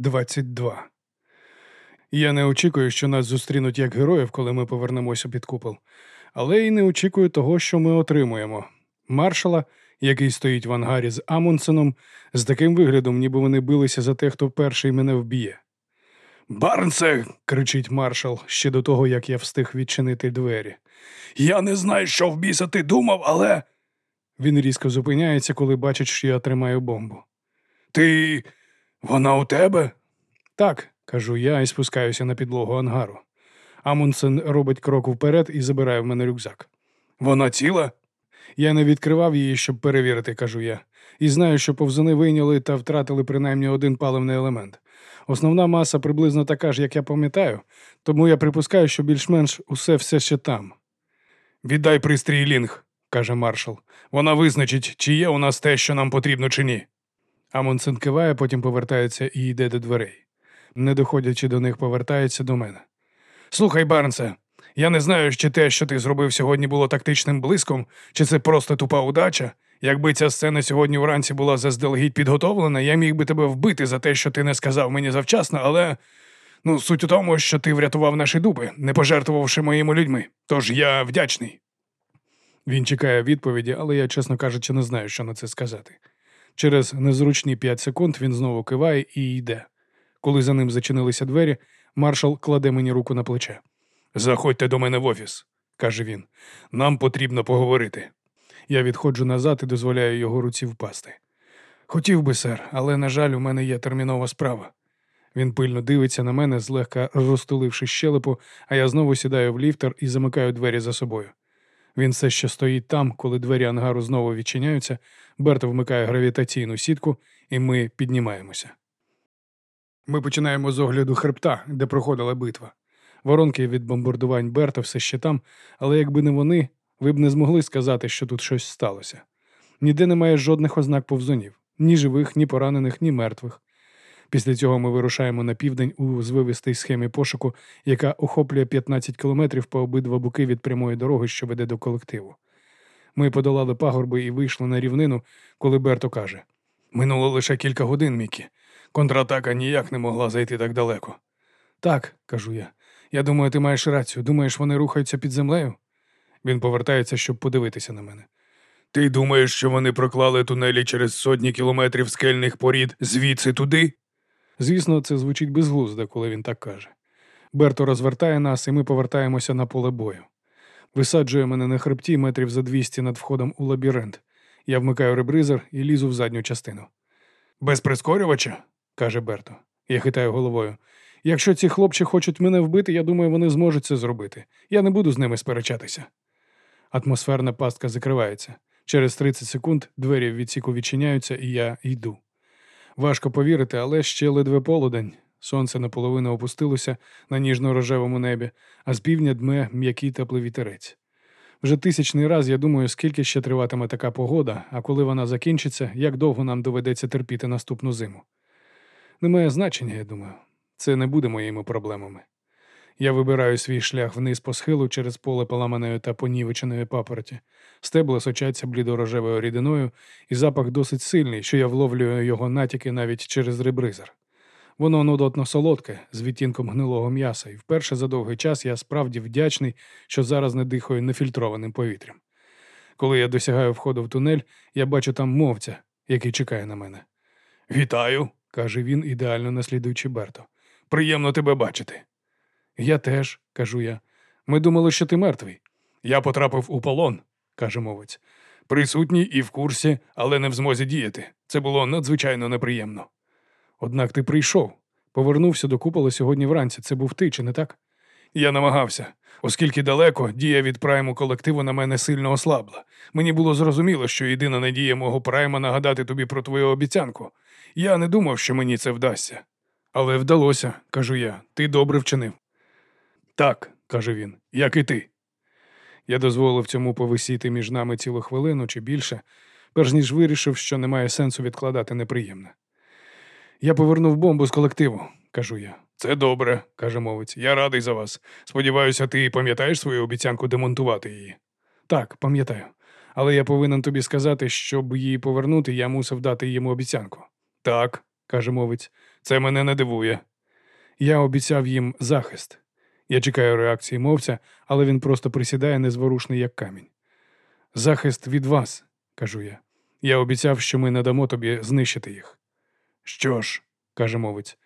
22. Я не очікую, що нас зустрінуть як героїв, коли ми повернемося під купол, але й не очікую того, що ми отримуємо. Маршала, який стоїть в ангарі з Амундсеном, з таким виглядом, ніби вони билися за те, хто перший мене вб'є. Барнсе. кричить маршал ще до того, як я встиг відчинити двері. Я не знаю, що в біса ти думав, але. Він різко зупиняється, коли бачить, що я тримаю бомбу. Ти. Вона у тебе? Так, кажу я і спускаюся на підлогу ангару. Амундсен робить крок вперед і забирає в мене рюкзак. Вона ціла? Я не відкривав її, щоб перевірити, кажу я, і знаю, що повзуни вийняли та втратили принаймні один паливний елемент. Основна маса приблизно така ж, як я пам'ятаю, тому я припускаю, що більш-менш усе все ще там. Віддай пристрій Лінг, каже маршал. Вона визначить, чи є у нас те, що нам потрібно, чи ні. Амундсен киває, потім повертається і йде до дверей. Не доходячи до них, повертається до мене. Слухай, Барнсе, я не знаю, чи те, що ти зробив сьогодні, було тактичним блиском, чи це просто тупа удача. Якби ця сцена сьогодні вранці була заздалегідь підготовлена, я міг би тебе вбити за те, що ти не сказав мені завчасно, але ну, суть у тому, що ти врятував наші дуби, не пожертвувавши моїми людьми. Тож я вдячний. Він чекає відповіді, але я, чесно кажучи, не знаю, що на це сказати. Через незручні п'ять секунд він знову киває і йде. Коли за ним зачинилися двері, маршал кладе мені руку на плече. Заходьте до мене в офіс, каже він. Нам потрібно поговорити. Я відходжу назад і дозволяю його руці впасти. Хотів би, сер, але, на жаль, у мене є термінова справа. Він пильно дивиться на мене, злегка розтуливши щелепу, а я знову сідаю в ліфтер і замикаю двері за собою. Він все ще стоїть там, коли двері ангару знову відчиняються, Берт вмикає гравітаційну сітку, і ми піднімаємося. Ми починаємо з огляду хребта, де проходила битва. Воронки від бомбардувань Берта все ще там, але якби не вони, ви б не змогли сказати, що тут щось сталося. Ніде немає жодних ознак повзунів, ні живих, ні поранених, ні мертвих. Після цього ми вирушаємо на південь у звивистій схемі пошуку, яка охоплює 15 кілометрів по обидва боки від прямої дороги, що веде до колективу. Ми подолали пагорби і вийшли на рівнину, коли Берто каже: Минуло лише кілька годин, Мікі. Контратака ніяк не могла зайти так далеко. Так, кажу я. Я думаю, ти маєш рацію. Думаєш, вони рухаються під землею? Він повертається, щоб подивитися на мене. Ти думаєш, що вони проклали тунелі через сотні кілометрів скельних порід звідси туди? Звісно, це звучить безглуздо, коли він так каже. Берто розвертає нас, і ми повертаємося на поле бою. Висаджує мене на хребті метрів за 200 над входом у лабіринт. Я вмикаю ребризер і лізу в задню частину. Без прискорювача? каже Берто. Я хитаю головою. Якщо ці хлопці хочуть мене вбити, я думаю, вони зможуть це зробити. Я не буду з ними сперечатися. Атмосферна пастка закривається. Через 30 секунд двері в відсіку відчиняються, і я йду. Важко повірити, але ще ледве полудень. Сонце наполовину опустилося на ніжно-рожевому небі, а з півдня дме м'який теплий вітерець. Вже тисячний раз я думаю, скільки ще триватиме така погода, а коли вона закінчиться, як довго нам доведеться терпіти наступну зиму. Немає значення, я думаю, це не буде моїми проблемами. Я вибираю свій шлях вниз по схилу через поле поламаної та понівеченої папороті. Стебла сочаться блідорожевою рідиною, і запах досить сильний, що я вловлюю його натяки навіть через ребризер. Воно нудотно солодке, з відтінком гнилого м'яса, і вперше за довгий час я справді вдячний, що зараз не дихаю нефільтрованим повітрям. Коли я досягаю входу в тунель, я бачу там мовця, який чекає на мене. Вітаю, каже він, ідеально наслідуючи Берто. Приємно тебе бачити. Я теж, кажу я. Ми думали, що ти мертвий. Я потрапив у полон, каже мовець. Присутній і в курсі, але не в змозі діяти. Це було надзвичайно неприємно. Однак ти прийшов, повернувся до купола сьогодні вранці. Це був ти, чи не так? Я намагався, оскільки далеко дія від прайму колективу на мене сильно ослабла. Мені було зрозуміло, що єдина надія мого прайма нагадати тобі про твою обіцянку. Я не думав, що мені це вдасться. Але вдалося, кажу я, ти добре вчинив. Так, каже він, як і ти. Я дозволив цьому повисіти між нами цілу хвилину чи більше, перш ніж вирішив, що немає сенсу відкладати неприємне. Я повернув бомбу з колективу, кажу я. Це добре, каже мовець. Я радий за вас. Сподіваюся, ти пам'ятаєш свою обіцянку демонтувати її. Так, пам'ятаю. Але я повинен тобі сказати, щоб її повернути, я мусив дати йому обіцянку. Так, каже мовець. Це мене не дивує. Я обіцяв їм захист. Я чекаю реакції мовця, але він просто присідає незворушний, як камінь. Захист від вас, кажу я. Я обіцяв, що ми не дамо тобі знищити їх. Що ж, каже мовець,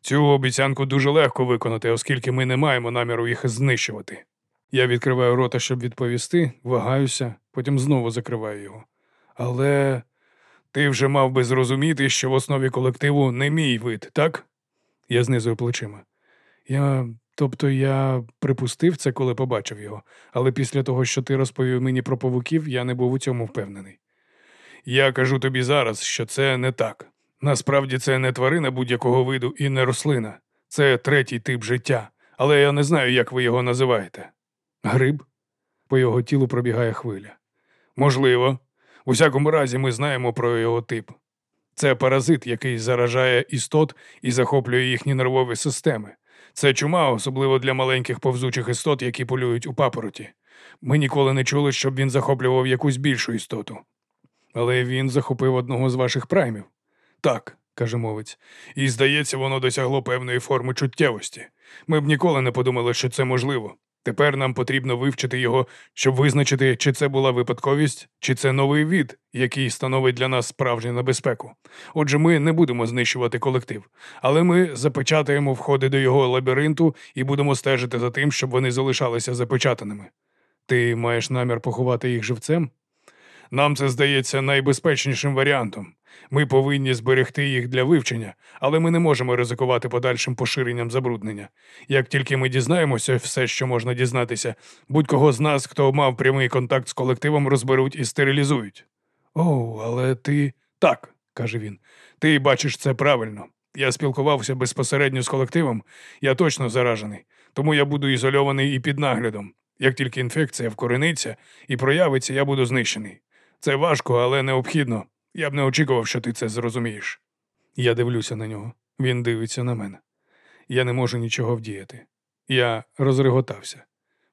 цю обіцянку дуже легко виконати, оскільки ми не маємо наміру їх знищувати. Я відкриваю рота, щоб відповісти, вагаюся, потім знову закриваю його. Але ти вже мав би зрозуміти, що в основі колективу не мій вид, так? Я знизую плечима. Я, тобто я припустив це, коли побачив його, але після того, що ти розповів мені про павуків, я не був у цьому впевнений. Я кажу тобі зараз, що це не так. Насправді це не тварина будь-якого виду і не рослина. Це третій тип життя, але я не знаю, як ви його називаєте. Гриб? По його тілу пробігає хвиля. Можливо. У всякому разі, ми знаємо про його тип. Це паразит, який заражає істот і захоплює їхні нервові системи. Це чума, особливо для маленьких повзучих істот, які полюють у папороті. Ми ніколи не чули, щоб він захоплював якусь більшу істоту. Але він захопив одного з ваших праймів. Так, каже мовець, і здається, воно досягло певної форми чуттєвості. Ми б ніколи не подумали, що це можливо. Тепер нам потрібно вивчити його, щоб визначити, чи це була випадковість, чи це новий від, який становить для нас справжню небезпеку. Отже, ми не будемо знищувати колектив, але ми запечатаємо входи до його лабіринту і будемо стежити за тим, щоб вони залишалися запечатаними. Ти маєш намір поховати їх живцем? Нам це здається найбезпечнішим варіантом. Ми повинні зберегти їх для вивчення, але ми не можемо ризикувати подальшим поширенням забруднення. Як тільки ми дізнаємося все, що можна дізнатися, будь-кого з нас, хто мав прямий контакт з колективом, розберуть і стерилізують. О, але ти так, каже він. Ти бачиш це правильно. Я спілкувався безпосередньо з колективом, я точно заражений, тому я буду ізольований і під наглядом. Як тільки інфекція вкорениться і проявиться, я буду знищений. Це важко, але необхідно. Я б не очікував, що ти це зрозумієш. Я дивлюся на нього. Він дивиться на мене. Я не можу нічого вдіяти. Я розреготався.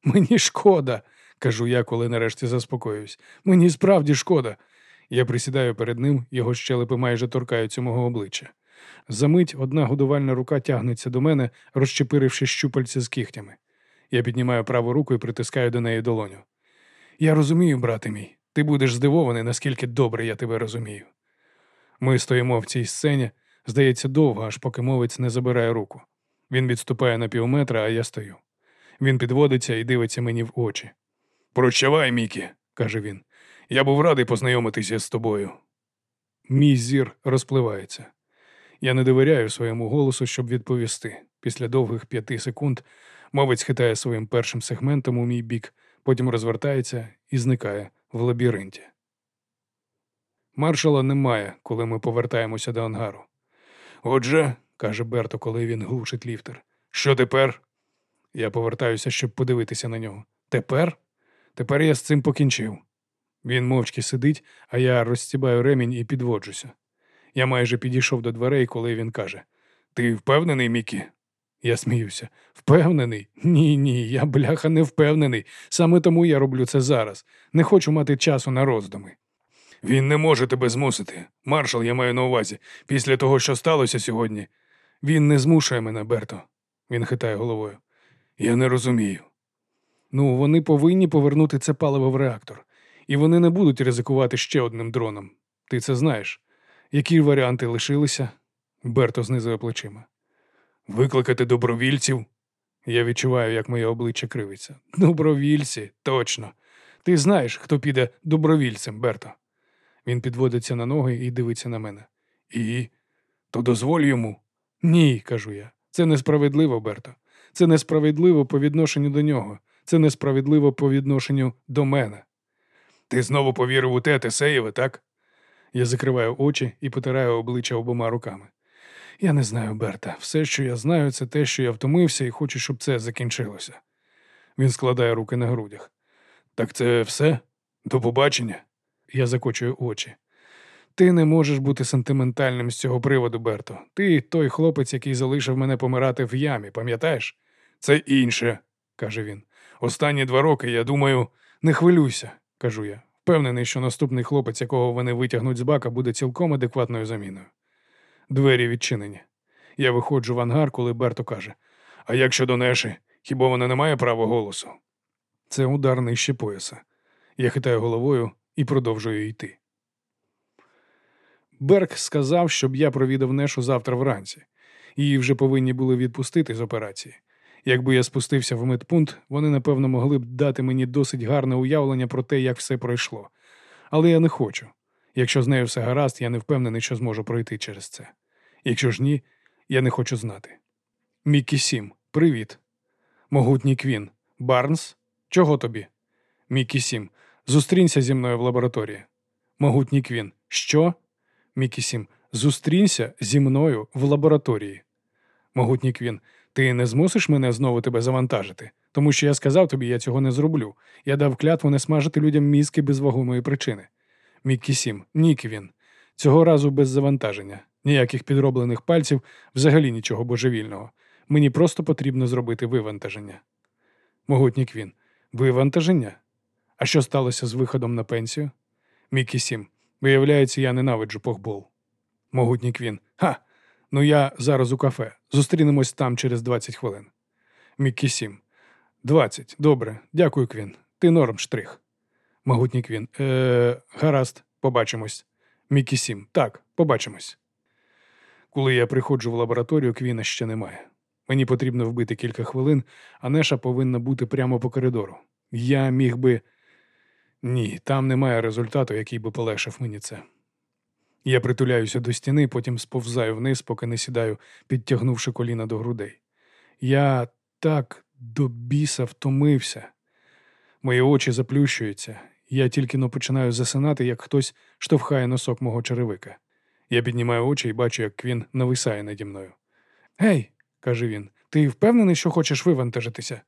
Мені шкода, кажу я, коли нарешті заспокоююсь. Мені справді шкода. Я присідаю перед ним, його щелепи майже торкаються мого обличчя. Замить одна годувальна рука тягнеться до мене, розчепиривши щупальці з кігтями. Я піднімаю праву руку і притискаю до неї долоню. Я розумію, брате мій, ти будеш здивований, наскільки добре я тебе розумію. Ми стоїмо в цій сцені, здається, довго, аж поки мовець не забирає руку. Він відступає на півметра, а я стою. Він підводиться і дивиться мені в очі. Прощавай, Мікі, каже він. Я був радий познайомитися з тобою. Мій зір розпливається. Я не довіряю своєму голосу, щоб відповісти. Після довгих п'яти секунд мовець хитає своїм першим сегментом у мій бік, потім розвертається і зникає в лабіринті. Маршала немає, коли ми повертаємося до ангару. Отже, каже Берто, коли він глушить ліфтер. Що тепер? Я повертаюся, щоб подивитися на нього. Тепер? Тепер я з цим покінчив. Він мовчки сидить, а я розстібаю ремінь і підводжуся. Я майже підійшов до дверей, коли він каже: Ти впевнений, Мікі? Я сміюся. Впевнений? Ні, ні, я бляха не впевнений. Саме тому я роблю це зараз. Не хочу мати часу на роздуми. Він не може тебе змусити. Маршал, я маю на увазі, після того, що сталося сьогодні. Він не змушує мене, Берто. Він хитає головою. Я не розумію. Ну, вони повинні повернути це паливо в реактор, і вони не будуть ризикувати ще одним дроном. Ти це знаєш. Які варіанти лишилися? Берто знизує плечима. Викликати добровільців? Я відчуваю, як моє обличчя кривиться. Добровільці, точно. Ти знаєш, хто піде добровільцем, Берто. Він підводиться на ноги і дивиться на мене. І? То дозволь йому. Ні, кажу я. Це несправедливо, Берто. Це несправедливо по відношенню до нього. Це несправедливо по відношенню до мене. Ти знову повірив у те, Тесеєве, так? Я закриваю очі і потираю обличчя обома руками. Я не знаю, Берта. Все, що я знаю, це те, що я втомився і хочу, щоб це закінчилося. Він складає руки на грудях. Так це все? До побачення? Я закочую очі. Ти не можеш бути сентиментальним з цього приводу, Берто. Ти той хлопець, який залишив мене помирати в ямі, пам'ятаєш? Це інше, каже він. Останні два роки, я думаю, не хвилюйся, кажу я. Впевнений, що наступний хлопець, якого вони витягнуть з бака, буде цілком адекватною заміною. Двері відчинені. Я виходжу в ангар, коли Берто каже: А як щодо Неші, хіба вона не має права голосу? Це удар нижче пояса. Я хитаю головою і продовжую йти. Берг сказав, щоб я провідав Нешу завтра вранці. Її вже повинні були відпустити з операції. Якби я спустився в медпункт, вони, напевно, могли б дати мені досить гарне уявлення про те, як все пройшло. Але я не хочу. Якщо з нею все гаразд, я не впевнений, що зможу пройти через це. Якщо ж ні, я не хочу знати. Міккі Сім, привіт. Могутній Квін. Барнс? Чого тобі? Міккі Сім. Зустрінься зі мною в лабораторії. Могутній Квін. Що? Міккі Сім. Зустрінься зі мною в лабораторії. Могутній Квін. Ти не змусиш мене знову тебе завантажити, тому що я сказав тобі, я цього не зроблю. Я дав клятву не смажити людям мізки без вагомої причини. Міккі Сім. Ні, Квін. Цього разу без завантаження. Ніяких підроблених пальців, взагалі нічого божевільного. Мені просто потрібно зробити вивантаження. Могутній Квін. Вивантаження? А що сталося з виходом на пенсію? Мікі Сім. Виявляється, я ненавиджу похбол. Могутній Квін. Ха! Ну я зараз у кафе. Зустрінемось там через 20 хвилин. Міккі Сім. 20. Добре. Дякую, Квін. Ти норм штрих. Могутній Квін. Е, гаразд, побачимось. Мікі Сім. Так, побачимось. Коли я приходжу в лабораторію, Квіна ще немає. Мені потрібно вбити кілька хвилин, а Неша повинна бути прямо по коридору. Я міг би. Ні, там немає результату, який би полегшив мені це. Я притуляюся до стіни, потім сповзаю вниз, поки не сідаю, підтягнувши коліна до грудей. Я так до біса втомився. Мої очі заплющуються. Я тільки но починаю засинати, як хтось штовхає носок мого черевика. Я піднімаю очі і бачу, як Квін нависає наді мною. Гей, каже він, ти впевнений, що хочеш вивантажитися?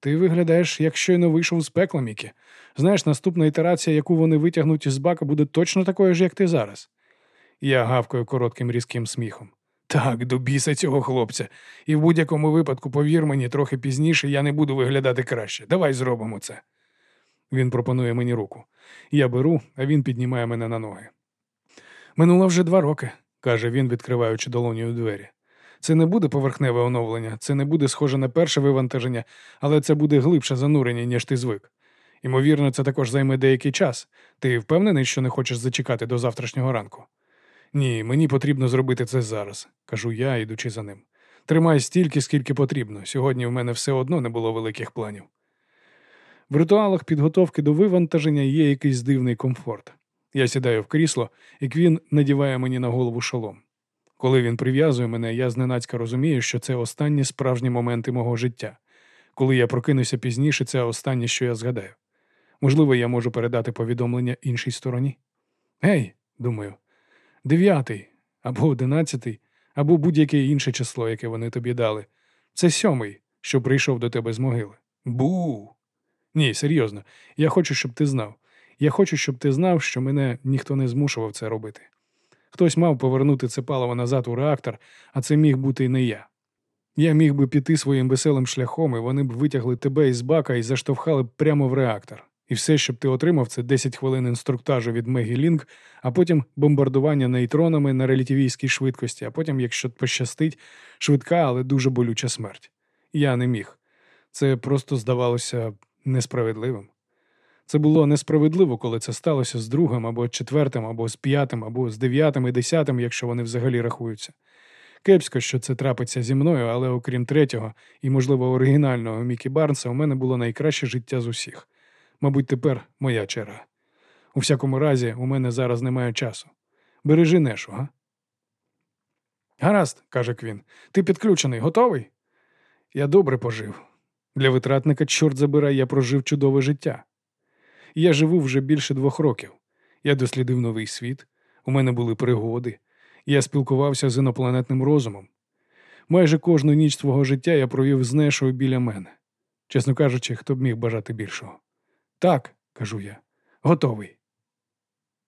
Ти виглядаєш, як щойно вийшов з пекла, Мікі. Знаєш, наступна ітерація, яку вони витягнуть із бака, буде точно такою ж, як ти зараз. Я гавкаю коротким різким сміхом. Так, до біса цього хлопця. І в будь-якому випадку, повір мені, трохи пізніше я не буду виглядати краще. Давай зробимо це. Він пропонує мені руку. Я беру, а він піднімає мене на ноги. Минуло вже два роки, каже він, відкриваючи долонію двері. Це не буде поверхневе оновлення, це не буде схоже на перше вивантаження, але це буде глибше занурення, ніж ти звик. Ймовірно, це також займе деякий час. Ти впевнений, що не хочеш зачекати до завтрашнього ранку? Ні, мені потрібно зробити це зараз, кажу я, ідучи за ним. Тримай стільки, скільки потрібно. Сьогодні в мене все одно не було великих планів. В ритуалах підготовки до вивантаження є якийсь дивний комфорт. Я сідаю в крісло, і Квін надіває мені на голову шолом. Коли він прив'язує мене, я зненацька розумію, що це останні справжні моменти мого життя. Коли я прокинуся пізніше, це останнє, що я згадаю. Можливо, я можу передати повідомлення іншій стороні. Гей, думаю, дев'ятий або одинадцятий, або будь-яке інше число, яке вони тобі дали. Це сьомий, що прийшов до тебе з могили. Бу. Ні, серйозно, я хочу, щоб ти знав. Я хочу, щоб ти знав, що мене ніхто не змушував це робити. Хтось мав повернути це паливо назад у реактор, а це міг бути і не я. Я міг би піти своїм веселим шляхом, і вони б витягли тебе із бака і заштовхали б прямо в реактор. І все, щоб ти отримав, це 10 хвилин інструктажу від Мегі Лінк, а потім бомбардування нейтронами на релятивійській швидкості, а потім, якщо пощастить, швидка, але дуже болюча смерть. Я не міг. Це просто здавалося несправедливим. Це було несправедливо, коли це сталося з другим, або четвертим, або з п'ятим, або з дев'ятим і десятим, якщо вони взагалі рахуються. Кепсько, що це трапиться зі мною, але окрім третього і, можливо, оригінального Мікі Барнса, у мене було найкраще життя з усіх. Мабуть, тепер моя черга. У всякому разі, у мене зараз немає часу. Бережи нешу, га? Гаразд, каже Квін. Ти підключений, готовий? Я добре пожив. Для витратника, чорт забирай, я прожив чудове життя. Я живу вже більше двох років. Я дослідив новий світ, у мене були пригоди, я спілкувався з інопланетним розумом. Майже кожну ніч свого життя я провів з Нешою біля мене. Чесно кажучи, хто б міг бажати більшого. Так, кажу я, готовий.